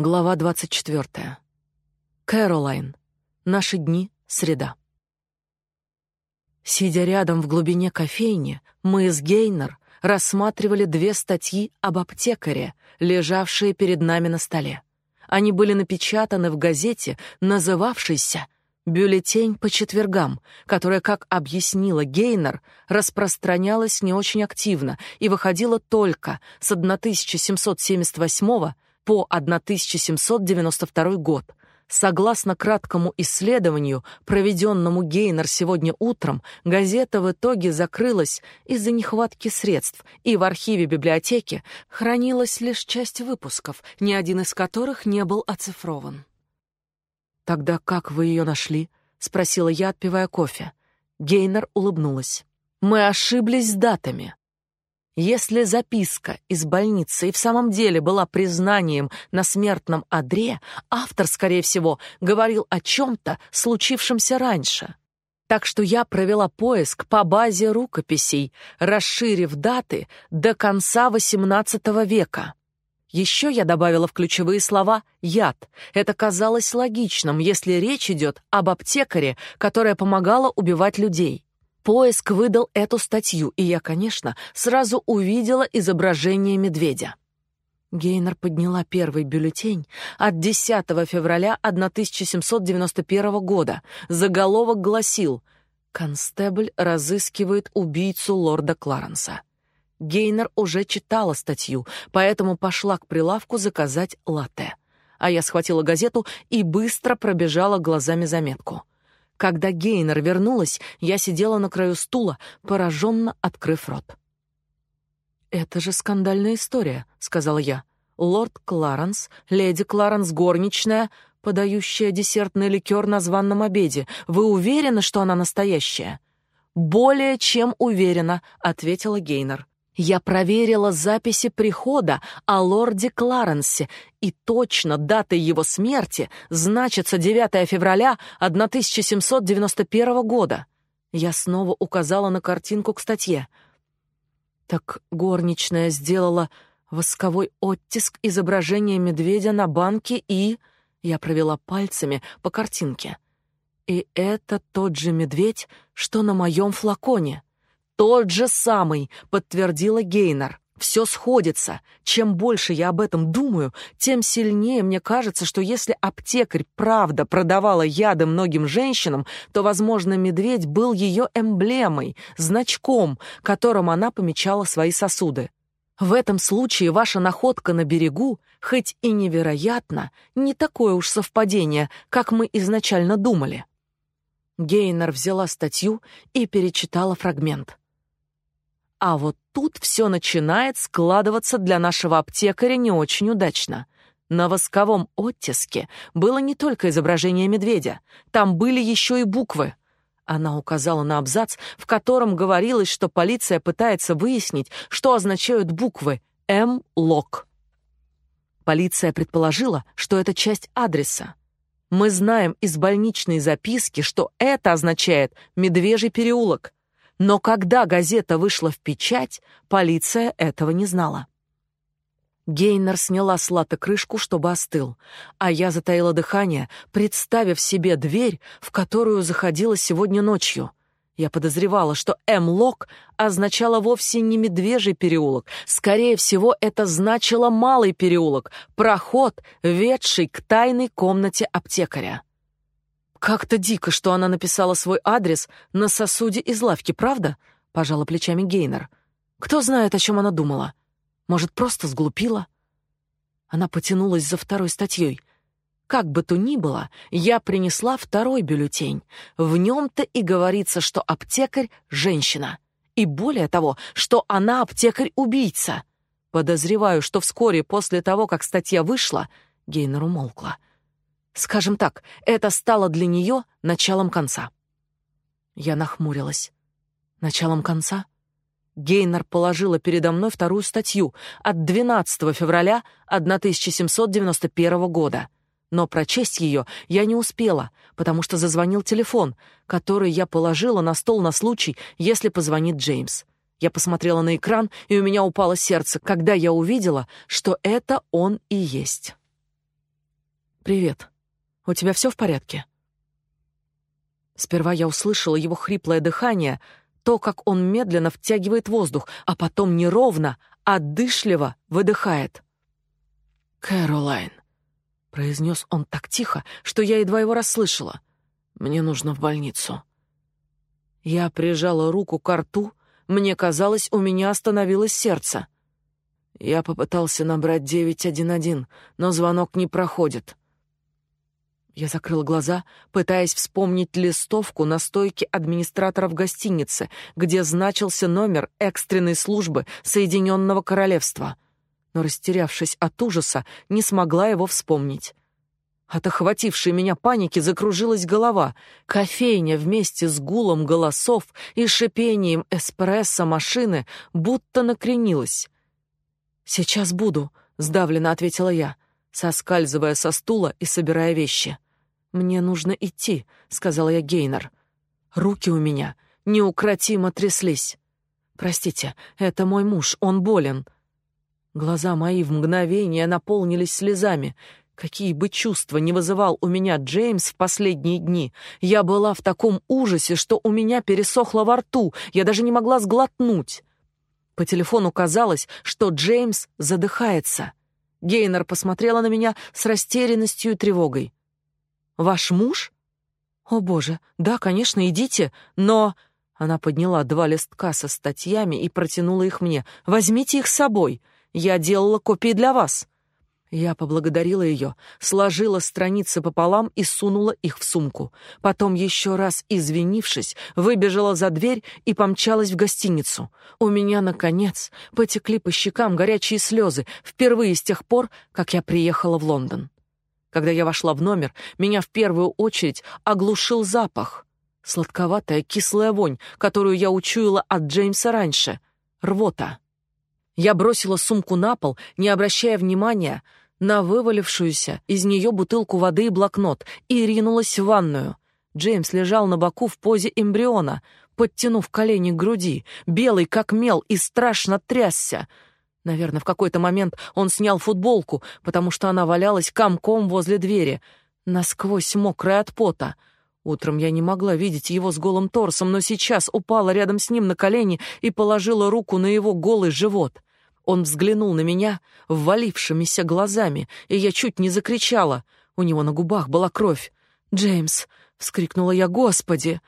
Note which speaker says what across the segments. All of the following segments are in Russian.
Speaker 1: Глава 24. Кэролайн. Наши дни. Среда. Сидя рядом в глубине кофейни, мы с Гейнер рассматривали две статьи об аптекаре, лежавшие перед нами на столе. Они были напечатаны в газете, называвшейся «Бюллетень по четвергам», которая, как объяснила Гейнер, распространялась не очень активно и выходила только с 1778 по 1792 год. Согласно краткому исследованию, проведенному Гейнер сегодня утром, газета в итоге закрылась из-за нехватки средств, и в архиве библиотеки хранилась лишь часть выпусков, ни один из которых не был оцифрован. «Тогда как вы ее нашли?» — спросила я, отпивая кофе. Гейнер улыбнулась. «Мы ошиблись с датами. Если записка из больницы и в самом деле была признанием на смертном одре, автор, скорее всего, говорил о чем-то, случившемся раньше. Так что я провела поиск по базе рукописей, расширив даты до конца XVIII века. Еще я добавила в ключевые слова «яд». Это казалось логичным, если речь идет об аптекаре, которая помогала убивать людей. Поиск выдал эту статью, и я, конечно, сразу увидела изображение медведя. Гейнер подняла первый бюллетень от 10 февраля 1791 года. Заголовок гласил «Констебль разыскивает убийцу лорда Кларенса». Гейнер уже читала статью, поэтому пошла к прилавку заказать латте. А я схватила газету и быстро пробежала глазами заметку. Когда Гейнер вернулась, я сидела на краю стула, пораженно открыв рот. «Это же скандальная история», — сказала я. «Лорд Кларенс, леди Кларенс горничная, подающая десертный ликер на званном обеде. Вы уверены, что она настоящая?» «Более чем уверена», — ответила Гейнер. Я проверила записи прихода о лорде Кларенсе, и точно датой его смерти значится 9 февраля 1791 года. Я снова указала на картинку к статье. Так горничная сделала восковой оттиск изображения медведя на банке и... Я провела пальцами по картинке. И это тот же медведь, что на моем флаконе. «Тот же самый», — подтвердила Гейнер. «Все сходится. Чем больше я об этом думаю, тем сильнее мне кажется, что если аптекарь правда продавала яды многим женщинам, то, возможно, медведь был ее эмблемой, значком, которым она помечала свои сосуды. В этом случае ваша находка на берегу, хоть и невероятно, не такое уж совпадение, как мы изначально думали». Гейнер взяла статью и перечитала фрагмент. А вот тут все начинает складываться для нашего аптекаря не очень удачно. На восковом оттиске было не только изображение медведя, там были еще и буквы. Она указала на абзац, в котором говорилось, что полиция пытается выяснить, что означают буквы М-Лок. Полиция предположила, что это часть адреса. Мы знаем из больничной записки, что это означает «Медвежий переулок», но когда газета вышла в печать, полиция этого не знала. Гейнер сняла с лата крышку, чтобы остыл, а я затаила дыхание, представив себе дверь, в которую заходила сегодня ночью. Я подозревала, что М-лок означало вовсе не медвежий переулок. Скорее всего, это значило малый переулок, проход, ведший к тайной комнате аптекаря. Как-то дико, что она написала свой адрес на сосуде из лавки, правда? Пожала плечами Гейнер. Кто знает, о чем она думала? Может, просто сглупила? Она потянулась за второй статьей. Как бы то ни было, я принесла второй бюллетень. В нем-то и говорится, что аптекарь — женщина. И более того, что она аптекарь-убийца. Подозреваю, что вскоре после того, как статья вышла, Гейнер умолкла — Скажем так, это стало для нее началом конца. Я нахмурилась. Началом конца? Гейнер положила передо мной вторую статью от 12 февраля 1791 года. Но прочесть ее я не успела, потому что зазвонил телефон, который я положила на стол на случай, если позвонит Джеймс. Я посмотрела на экран, и у меня упало сердце, когда я увидела, что это он и есть. Привет. У тебя все в порядке? Сперва я услышала его хриплое дыхание, то, как он медленно втягивает воздух, а потом неровно, отдышливо выдыхает. «Кэролайн», — произнес он так тихо, что я едва его расслышала. «Мне нужно в больницу». Я прижала руку к рту, мне казалось, у меня остановилось сердце. Я попытался набрать 911, но звонок не проходит. Я закрыла глаза, пытаясь вспомнить листовку на стойке администратора в гостинице, где значился номер экстренной службы Соединенного Королевства. Но, растерявшись от ужаса, не смогла его вспомнить. От охватившей меня паники закружилась голова. Кофейня вместе с гулом голосов и шипением эспрессо машины будто накренилась. «Сейчас буду», — сдавленно ответила я, соскальзывая со стула и собирая вещи. «Мне нужно идти», — сказала я Гейнер. Руки у меня неукротимо тряслись. «Простите, это мой муж, он болен». Глаза мои в мгновение наполнились слезами. Какие бы чувства не вызывал у меня Джеймс в последние дни, я была в таком ужасе, что у меня пересохло во рту, я даже не могла сглотнуть. По телефону казалось, что Джеймс задыхается. Гейнер посмотрела на меня с растерянностью и тревогой. Ваш муж? О, боже. Да, конечно, идите, но она подняла два листка со статьями и протянула их мне. Возьмите их с собой. Я делала копии для вас. Я поблагодарила ее, сложила страницы пополам и сунула их в сумку. Потом еще раз извинившись, выбежала за дверь и помчалась в гостиницу. У меня наконец потекли по щекам горячие слезы, впервые с тех пор, как я приехала в Лондон. Когда я вошла в номер, меня в первую очередь оглушил запах. Сладковатая кислая вонь, которую я учуяла от Джеймса раньше. Рвота. Я бросила сумку на пол, не обращая внимания на вывалившуюся из нее бутылку воды и блокнот, и ринулась в ванную. Джеймс лежал на боку в позе эмбриона, подтянув колени к груди, белый как мел и страшно трясся — Наверное, в какой-то момент он снял футболку, потому что она валялась комком возле двери, насквозь мокрая от пота. Утром я не могла видеть его с голым торсом, но сейчас упала рядом с ним на колени и положила руку на его голый живот. Он взглянул на меня ввалившимися глазами, и я чуть не закричала. У него на губах была кровь. «Джеймс!» — вскрикнула я. «Господи!»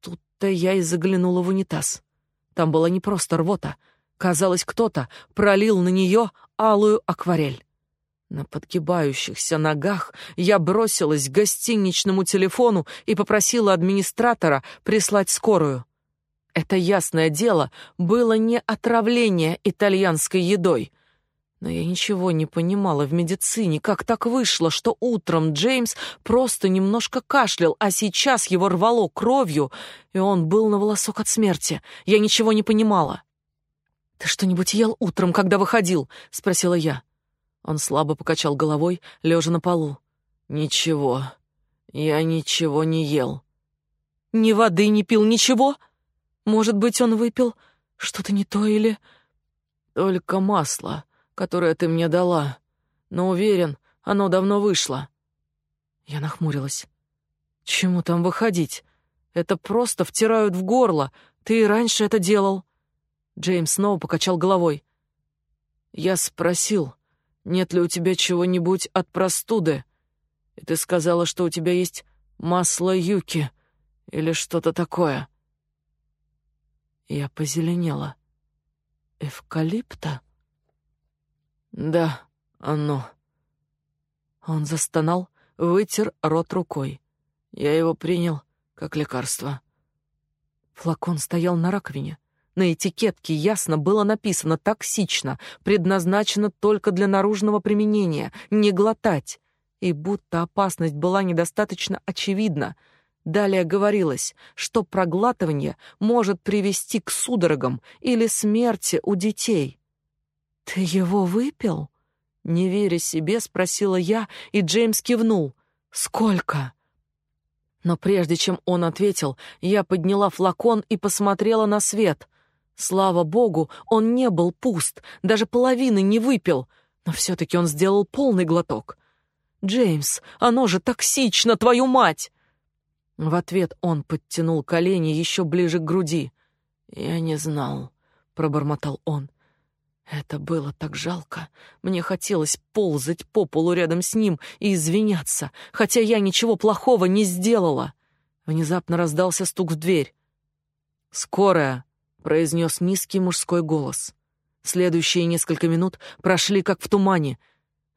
Speaker 1: Тут-то я и заглянула в унитаз. Там была не просто рвота — Казалось, кто-то пролил на нее алую акварель. На подгибающихся ногах я бросилась к гостиничному телефону и попросила администратора прислать скорую. Это ясное дело было не отравление итальянской едой. Но я ничего не понимала в медицине, как так вышло, что утром Джеймс просто немножко кашлял, а сейчас его рвало кровью, и он был на волосок от смерти. Я ничего не понимала. «Ты что-нибудь ел утром, когда выходил?» — спросила я. Он слабо покачал головой, лежа на полу. «Ничего. Я ничего не ел». «Ни воды не пил, ничего? Может быть, он выпил что-то не то или...» «Только масло, которое ты мне дала. Но уверен, оно давно вышло». Я нахмурилась. «Чему там выходить? Это просто втирают в горло. Ты и раньше это делал». Джеймс снова покачал головой. Я спросил, нет ли у тебя чего-нибудь от простуды. И ты сказала, что у тебя есть масло юки или что-то такое. Я позеленела. Эвкалипта? Да, оно. Он застонал, вытер рот рукой. Я его принял как лекарство. Флакон стоял на раковине. На этикетке ясно было написано «токсично», предназначено только для наружного применения, не глотать. И будто опасность была недостаточно очевидна. Далее говорилось, что проглатывание может привести к судорогам или смерти у детей. «Ты его выпил?» Не веря себе, спросила я, и Джеймс кивнул. «Сколько?» Но прежде чем он ответил, я подняла флакон и посмотрела на свет — Слава богу, он не был пуст, даже половины не выпил, но все-таки он сделал полный глоток. Джеймс, оно же токсично, твою мать!» В ответ он подтянул колени еще ближе к груди. «Я не знал», — пробормотал он. Это было так жалко. Мне хотелось ползать по полу рядом с ним и извиняться, хотя я ничего плохого не сделала. Внезапно раздался стук в дверь. «Скорая», — произнес низкий мужской голос. Следующие несколько минут прошли как в тумане.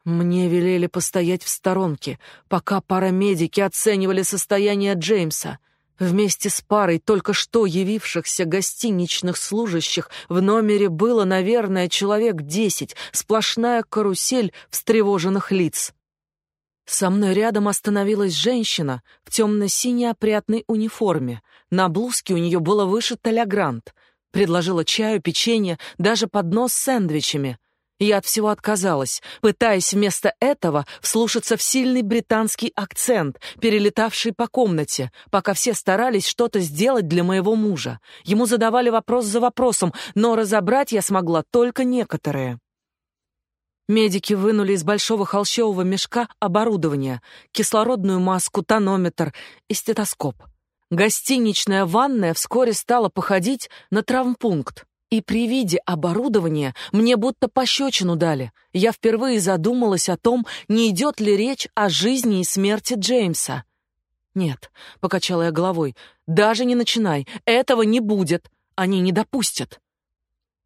Speaker 1: Мне велели постоять в сторонке, пока парамедики оценивали состояние Джеймса — Вместе с парой только что явившихся гостиничных служащих в номере было, наверное, человек десять, сплошная карусель встревоженных лиц. Со мной рядом остановилась женщина в темно-синей опрятной униформе. На блузке у нее было вышито лягрант. Предложила чаю, печенье, даже поднос с сэндвичами. Я от всего отказалась, пытаясь вместо этого вслушаться в сильный британский акцент, перелетавший по комнате, пока все старались что-то сделать для моего мужа. Ему задавали вопрос за вопросом, но разобрать я смогла только некоторые. Медики вынули из большого холщового мешка оборудование, кислородную маску, тонометр и стетоскоп. Гостиничная ванная вскоре стала походить на травмпункт. И при виде оборудования мне будто пощечину дали. Я впервые задумалась о том, не идет ли речь о жизни и смерти Джеймса. «Нет», — покачала я головой, — «даже не начинай, этого не будет, они не допустят».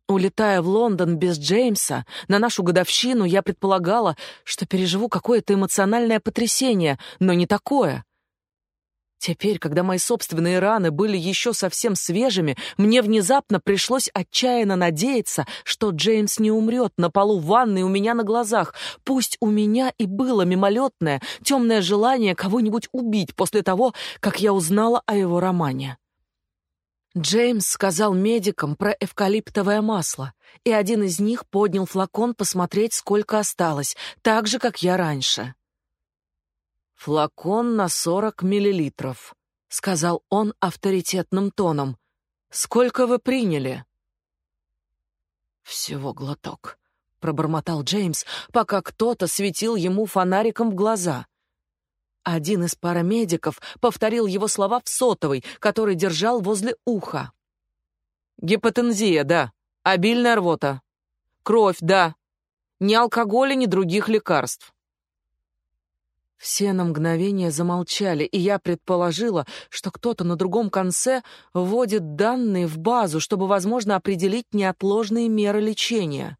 Speaker 1: Улетая в Лондон без Джеймса, на нашу годовщину я предполагала, что переживу какое-то эмоциональное потрясение, но не такое. Теперь, когда мои собственные раны были еще совсем свежими, мне внезапно пришлось отчаянно надеяться, что Джеймс не умрет на полу ванной у меня на глазах. Пусть у меня и было мимолетное, темное желание кого-нибудь убить после того, как я узнала о его романе. Джеймс сказал медикам про эвкалиптовое масло, и один из них поднял флакон посмотреть, сколько осталось, так же, как я раньше. «Флакон на сорок миллилитров», — сказал он авторитетным тоном. «Сколько вы приняли?» «Всего глоток», — пробормотал Джеймс, пока кто-то светил ему фонариком в глаза. Один из парамедиков повторил его слова в сотовой, который держал возле уха. «Гипотензия, да. Обильная рвота. Кровь, да. Ни алкоголя, ни других лекарств. Все на мгновение замолчали, и я предположила, что кто-то на другом конце вводит данные в базу, чтобы, возможно, определить неотложные меры лечения.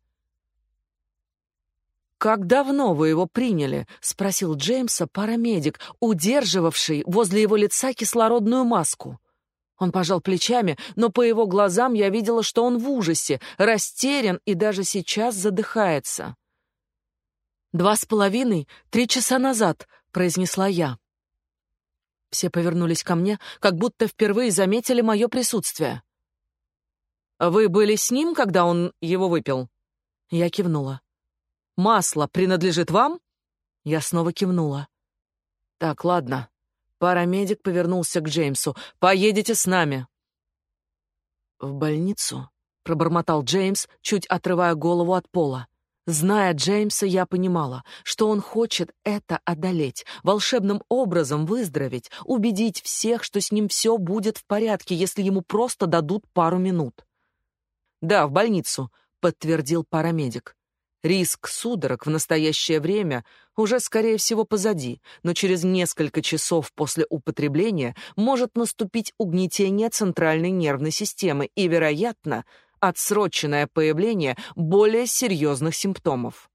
Speaker 1: «Как давно вы его приняли?» — спросил Джеймса парамедик, удерживавший возле его лица кислородную маску. Он пожал плечами, но по его глазам я видела, что он в ужасе, растерян и даже сейчас задыхается. «Два с половиной, три часа назад», — произнесла я. Все повернулись ко мне, как будто впервые заметили мое присутствие. «Вы были с ним, когда он его выпил?» Я кивнула. «Масло принадлежит вам?» Я снова кивнула. «Так, ладно». Парамедик повернулся к Джеймсу. «Поедете с нами». «В больницу?» — пробормотал Джеймс, чуть отрывая голову от пола. Зная Джеймса, я понимала, что он хочет это одолеть, волшебным образом выздороветь, убедить всех, что с ним все будет в порядке, если ему просто дадут пару минут. «Да, в больницу», — подтвердил парамедик. Риск судорог в настоящее время уже, скорее всего, позади, но через несколько часов после употребления может наступить угнетение центральной нервной системы и, вероятно, отсроченное появление более серьезных симптомов.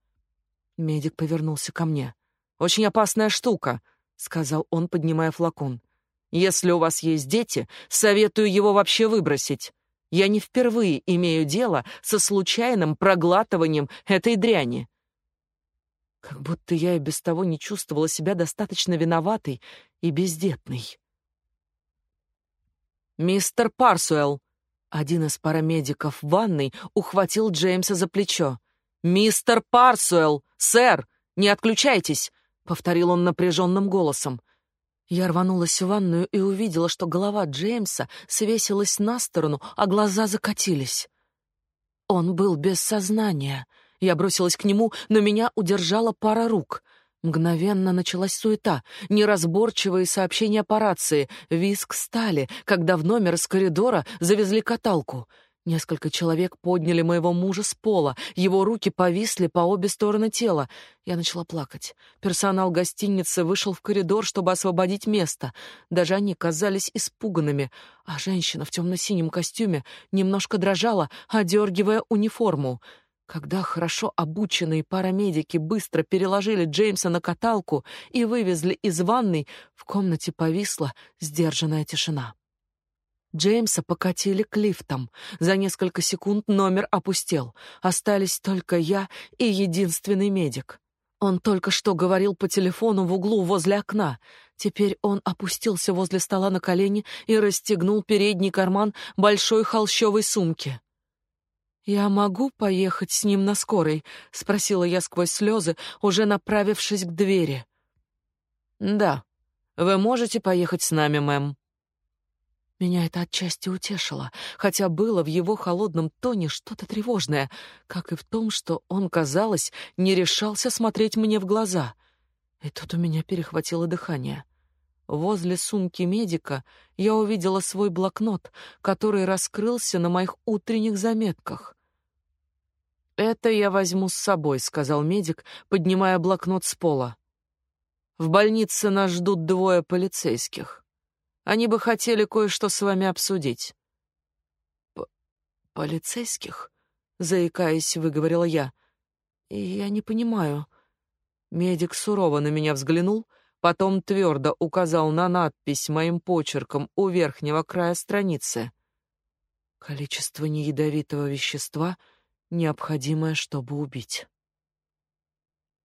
Speaker 1: Медик повернулся ко мне. «Очень опасная штука», — сказал он, поднимая флакон. «Если у вас есть дети, советую его вообще выбросить. Я не впервые имею дело со случайным проглатыванием этой дряни». Как будто я и без того не чувствовала себя достаточно виноватой и бездетной. «Мистер Парсуэлл», один из парамедиков в ванной ухватил Джеймса за плечо. «Мистер Парсуэлл! Сэр! Не отключайтесь!» — повторил он напряженным голосом. Я рванулась в ванную и увидела, что голова Джеймса свесилась на сторону, а глаза закатились. Он был без сознания. Я бросилась к нему, но меня удержала пара рук. Мгновенно началась суета, неразборчивые сообщения по рации, визг стали, когда в номер из коридора завезли каталку. Несколько человек подняли моего мужа с пола, его руки повисли по обе стороны тела. Я начала плакать. Персонал гостиницы вышел в коридор, чтобы освободить место. Даже они казались испуганными, а женщина в темно-синем костюме немножко дрожала, одергивая униформу. Когда хорошо обученные парамедики быстро переложили Джеймса на каталку и вывезли из ванной, в комнате повисла сдержанная тишина. Джеймса покатили к лифтам. За несколько секунд номер опустел. Остались только я и единственный медик. Он только что говорил по телефону в углу возле окна. Теперь он опустился возле стола на колени и расстегнул передний карман большой холщовой сумки. «Я могу поехать с ним на скорой?» — спросила я сквозь слезы, уже направившись к двери. «Да, вы можете поехать с нами, мэм». Меня это отчасти утешило, хотя было в его холодном тоне что-то тревожное, как и в том, что он, казалось, не решался смотреть мне в глаза. И тут у меня перехватило дыхание. Возле сумки медика я увидела свой блокнот, который раскрылся на моих утренних заметках. «Это я возьму с собой», — сказал медик, поднимая блокнот с пола. «В больнице нас ждут двое полицейских. Они бы хотели кое-что с вами обсудить». П «Полицейских?» — заикаясь, выговорила я. «Я не понимаю». Медик сурово на меня взглянул — Потом твердо указал на надпись моим почерком у верхнего края страницы. Количество неядовитого вещества, необходимое, чтобы убить.